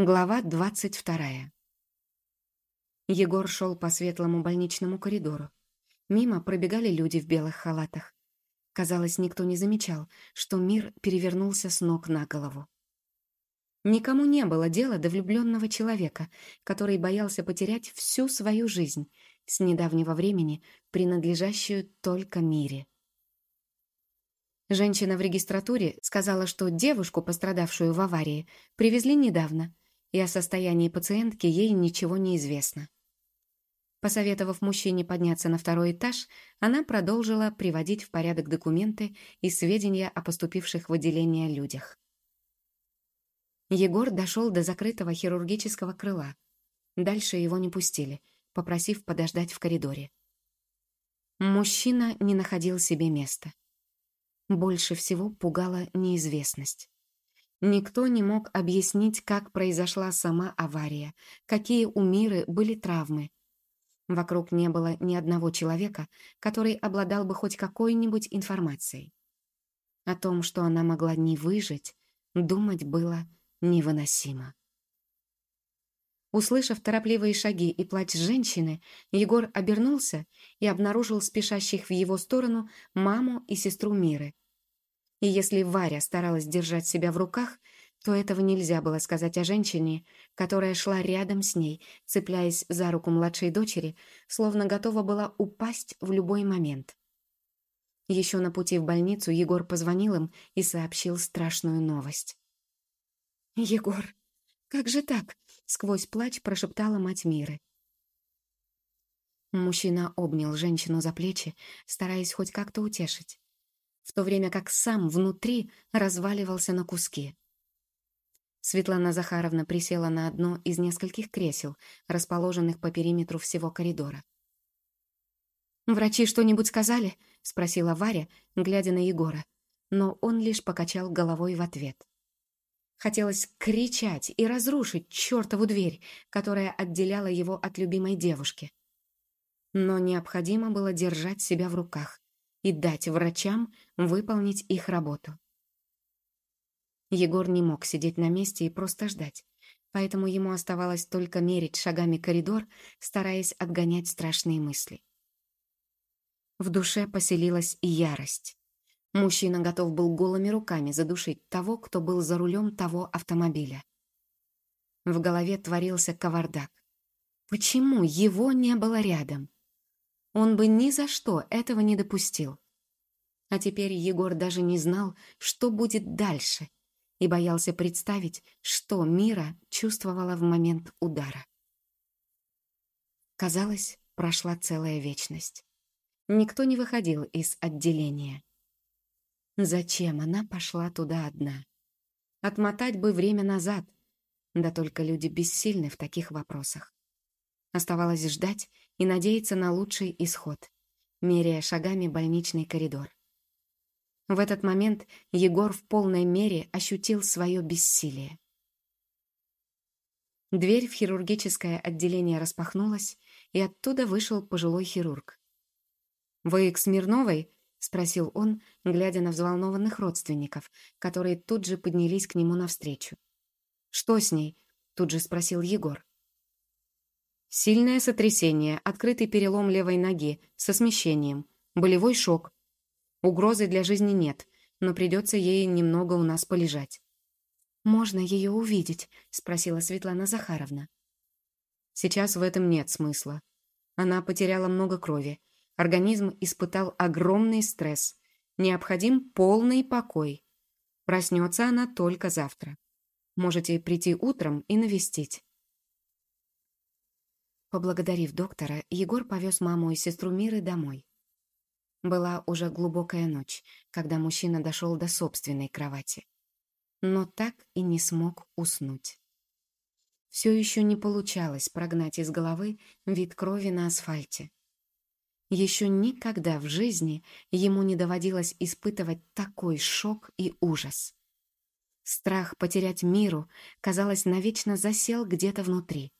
Глава двадцать вторая. Егор шел по светлому больничному коридору. Мимо пробегали люди в белых халатах. Казалось, никто не замечал, что мир перевернулся с ног на голову. Никому не было дела до влюбленного человека, который боялся потерять всю свою жизнь, с недавнего времени принадлежащую только мире. Женщина в регистратуре сказала, что девушку, пострадавшую в аварии, привезли недавно, и о состоянии пациентки ей ничего не известно. Посоветовав мужчине подняться на второй этаж, она продолжила приводить в порядок документы и сведения о поступивших в отделение людях. Егор дошел до закрытого хирургического крыла. Дальше его не пустили, попросив подождать в коридоре. Мужчина не находил себе места. Больше всего пугала неизвестность. Никто не мог объяснить, как произошла сама авария, какие у Миры были травмы. Вокруг не было ни одного человека, который обладал бы хоть какой-нибудь информацией. О том, что она могла не выжить, думать было невыносимо. Услышав торопливые шаги и плач женщины, Егор обернулся и обнаружил спешащих в его сторону маму и сестру Миры. И если Варя старалась держать себя в руках, то этого нельзя было сказать о женщине, которая шла рядом с ней, цепляясь за руку младшей дочери, словно готова была упасть в любой момент. Еще на пути в больницу Егор позвонил им и сообщил страшную новость. «Егор, как же так?» — сквозь плач прошептала мать Миры. Мужчина обнял женщину за плечи, стараясь хоть как-то утешить в то время как сам внутри разваливался на куски. Светлана Захаровна присела на одно из нескольких кресел, расположенных по периметру всего коридора. «Врачи что-нибудь сказали?» — спросила Варя, глядя на Егора, но он лишь покачал головой в ответ. Хотелось кричать и разрушить чертову дверь, которая отделяла его от любимой девушки. Но необходимо было держать себя в руках и дать врачам выполнить их работу. Егор не мог сидеть на месте и просто ждать, поэтому ему оставалось только мерить шагами коридор, стараясь отгонять страшные мысли. В душе поселилась ярость. Мужчина готов был голыми руками задушить того, кто был за рулем того автомобиля. В голове творился кавардак. Почему его не было рядом? Он бы ни за что этого не допустил. А теперь Егор даже не знал, что будет дальше, и боялся представить, что Мира чувствовала в момент удара. Казалось, прошла целая вечность. Никто не выходил из отделения. Зачем она пошла туда одна? Отмотать бы время назад, да только люди бессильны в таких вопросах. Оставалось ждать и надеяться на лучший исход, меряя шагами больничный коридор. В этот момент Егор в полной мере ощутил свое бессилие. Дверь в хирургическое отделение распахнулась, и оттуда вышел пожилой хирург. «Вы к Смирновой?» — спросил он, глядя на взволнованных родственников, которые тут же поднялись к нему навстречу. «Что с ней?» — тут же спросил Егор. Сильное сотрясение, открытый перелом левой ноги со смещением, болевой шок. Угрозы для жизни нет, но придется ей немного у нас полежать. «Можно ее увидеть?» — спросила Светлана Захаровна. Сейчас в этом нет смысла. Она потеряла много крови. Организм испытал огромный стресс. Необходим полный покой. Проснется она только завтра. Можете прийти утром и навестить. Поблагодарив доктора, Егор повез маму и сестру Миры домой. Была уже глубокая ночь, когда мужчина дошел до собственной кровати. Но так и не смог уснуть. Все еще не получалось прогнать из головы вид крови на асфальте. Еще никогда в жизни ему не доводилось испытывать такой шок и ужас. Страх потерять миру, казалось, навечно засел где-то внутри.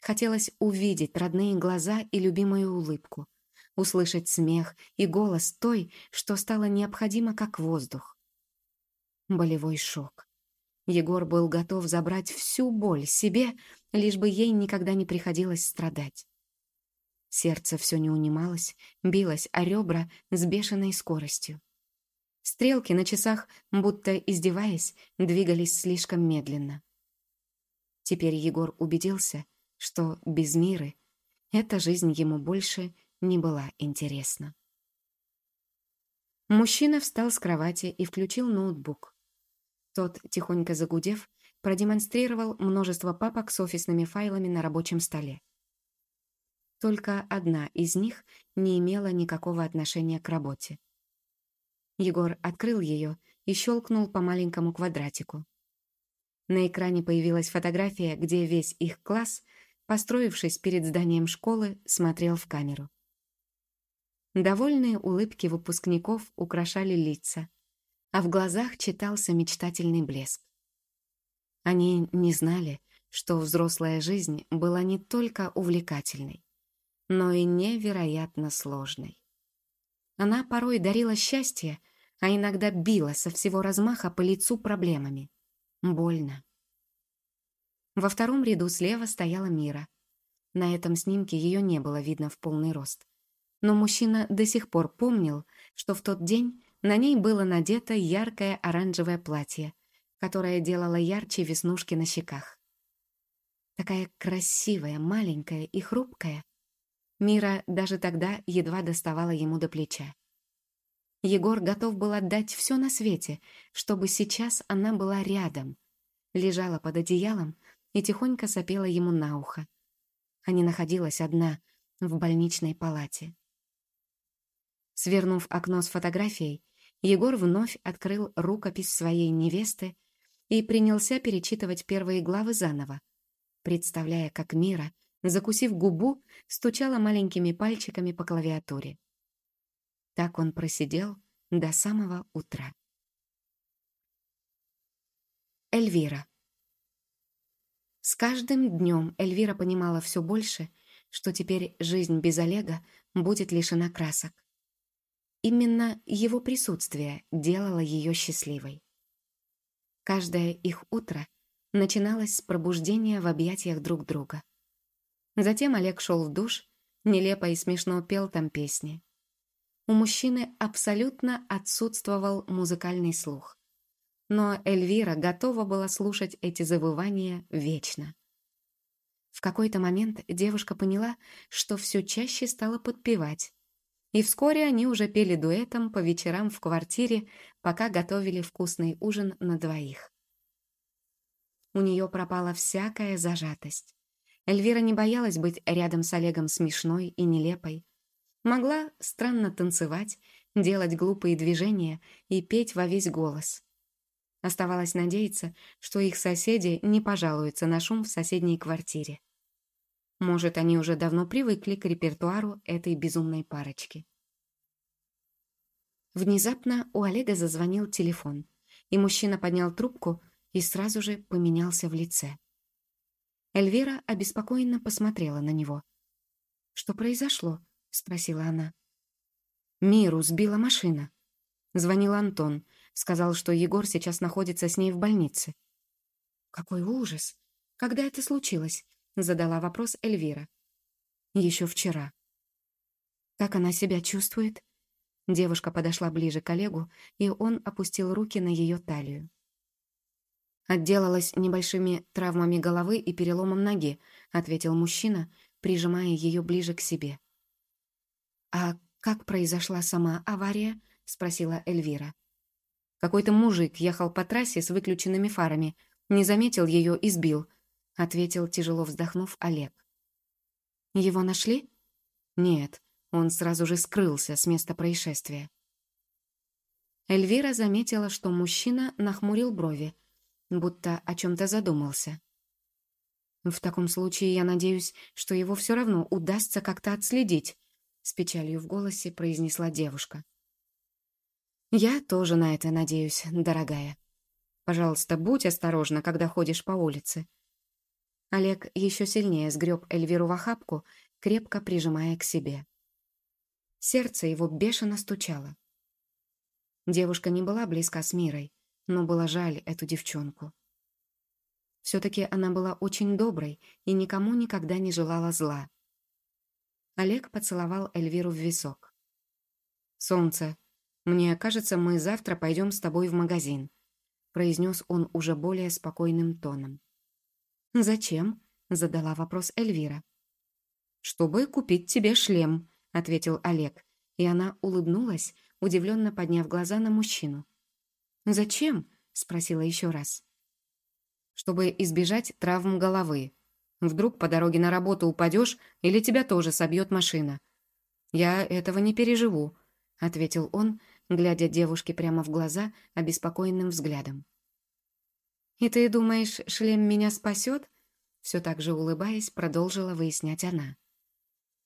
Хотелось увидеть родные глаза и любимую улыбку, услышать смех и голос той, что стало необходимо как воздух. Болевой шок. Егор был готов забрать всю боль себе, лишь бы ей никогда не приходилось страдать. Сердце все не унималось, билось о ребра с бешеной скоростью. Стрелки на часах, будто издеваясь, двигались слишком медленно. Теперь Егор убедился, что без Миры эта жизнь ему больше не была интересна. Мужчина встал с кровати и включил ноутбук. Тот, тихонько загудев, продемонстрировал множество папок с офисными файлами на рабочем столе. Только одна из них не имела никакого отношения к работе. Егор открыл ее и щелкнул по маленькому квадратику. На экране появилась фотография, где весь их класс, построившись перед зданием школы, смотрел в камеру. Довольные улыбки выпускников украшали лица, а в глазах читался мечтательный блеск. Они не знали, что взрослая жизнь была не только увлекательной, но и невероятно сложной. Она порой дарила счастье, а иногда била со всего размаха по лицу проблемами. Больно. Во втором ряду слева стояла Мира. На этом снимке ее не было видно в полный рост. Но мужчина до сих пор помнил, что в тот день на ней было надето яркое оранжевое платье, которое делало ярче веснушки на щеках. Такая красивая, маленькая и хрупкая, Мира даже тогда едва доставала ему до плеча. Егор готов был отдать все на свете, чтобы сейчас она была рядом, лежала под одеялом и тихонько сопела ему на ухо, а не находилась одна в больничной палате. Свернув окно с фотографией, Егор вновь открыл рукопись своей невесты и принялся перечитывать первые главы заново, представляя, как Мира закусив губу, стучала маленькими пальчиками по клавиатуре. Так он просидел до самого утра. Эльвира. С каждым днем Эльвира понимала все больше, что теперь жизнь без Олега будет лишена красок. Именно его присутствие делало ее счастливой. Каждое их утро начиналось с пробуждения в объятиях друг друга. Затем Олег шел в душ, нелепо и смешно пел там песни. У мужчины абсолютно отсутствовал музыкальный слух. Но Эльвира готова была слушать эти завывания вечно. В какой-то момент девушка поняла, что все чаще стала подпевать. И вскоре они уже пели дуэтом по вечерам в квартире, пока готовили вкусный ужин на двоих. У нее пропала всякая зажатость. Эльвира не боялась быть рядом с Олегом смешной и нелепой. Могла странно танцевать, делать глупые движения и петь во весь голос. Оставалось надеяться, что их соседи не пожалуются на шум в соседней квартире. Может, они уже давно привыкли к репертуару этой безумной парочки. Внезапно у Олега зазвонил телефон, и мужчина поднял трубку и сразу же поменялся в лице. Эльвира обеспокоенно посмотрела на него. «Что произошло?» — спросила она. «Миру сбила машина». Звонил Антон, сказал, что Егор сейчас находится с ней в больнице. «Какой ужас! Когда это случилось?» — задала вопрос Эльвира. «Еще вчера». «Как она себя чувствует?» Девушка подошла ближе к Олегу, и он опустил руки на ее талию. «Отделалась небольшими травмами головы и переломом ноги», ответил мужчина, прижимая ее ближе к себе. «А как произошла сама авария?» спросила Эльвира. «Какой-то мужик ехал по трассе с выключенными фарами, не заметил ее и сбил», ответил, тяжело вздохнув, Олег. «Его нашли?» «Нет, он сразу же скрылся с места происшествия». Эльвира заметила, что мужчина нахмурил брови, будто о чем-то задумался. «В таком случае я надеюсь, что его все равно удастся как-то отследить», с печалью в голосе произнесла девушка. «Я тоже на это надеюсь, дорогая. Пожалуйста, будь осторожна, когда ходишь по улице». Олег еще сильнее сгреб Эльвиру в охапку, крепко прижимая к себе. Сердце его бешено стучало. Девушка не была близка с Мирой, но было жаль эту девчонку. Все-таки она была очень доброй и никому никогда не желала зла. Олег поцеловал Эльвиру в висок. «Солнце, мне кажется, мы завтра пойдем с тобой в магазин», произнес он уже более спокойным тоном. «Зачем?» — задала вопрос Эльвира. «Чтобы купить тебе шлем», — ответил Олег, и она улыбнулась, удивленно подняв глаза на мужчину. «Зачем?» — спросила еще раз. «Чтобы избежать травм головы. Вдруг по дороге на работу упадешь или тебя тоже собьет машина. Я этого не переживу», — ответил он, глядя девушке прямо в глаза обеспокоенным взглядом. «И ты думаешь, шлем меня спасет?» Все так же улыбаясь, продолжила выяснять она.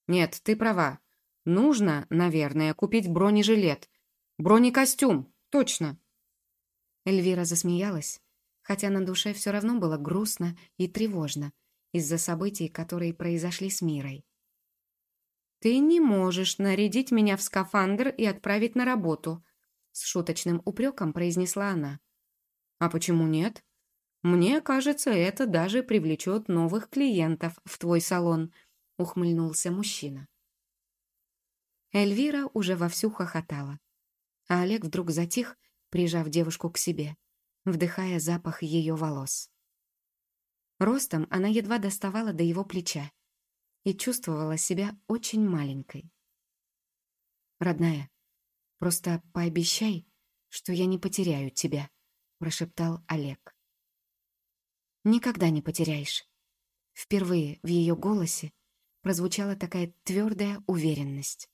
«Нет, ты права. Нужно, наверное, купить бронежилет. Бронекостюм, точно!» Эльвира засмеялась, хотя на душе все равно было грустно и тревожно из-за событий, которые произошли с Мирой. «Ты не можешь нарядить меня в скафандр и отправить на работу», с шуточным упреком произнесла она. «А почему нет? Мне кажется, это даже привлечет новых клиентов в твой салон», — ухмыльнулся мужчина. Эльвира уже вовсю хохотала, а Олег вдруг затих, прижав девушку к себе, вдыхая запах ее волос. Ростом она едва доставала до его плеча и чувствовала себя очень маленькой. «Родная, просто пообещай, что я не потеряю тебя», — прошептал Олег. «Никогда не потеряешь». Впервые в ее голосе прозвучала такая твердая уверенность.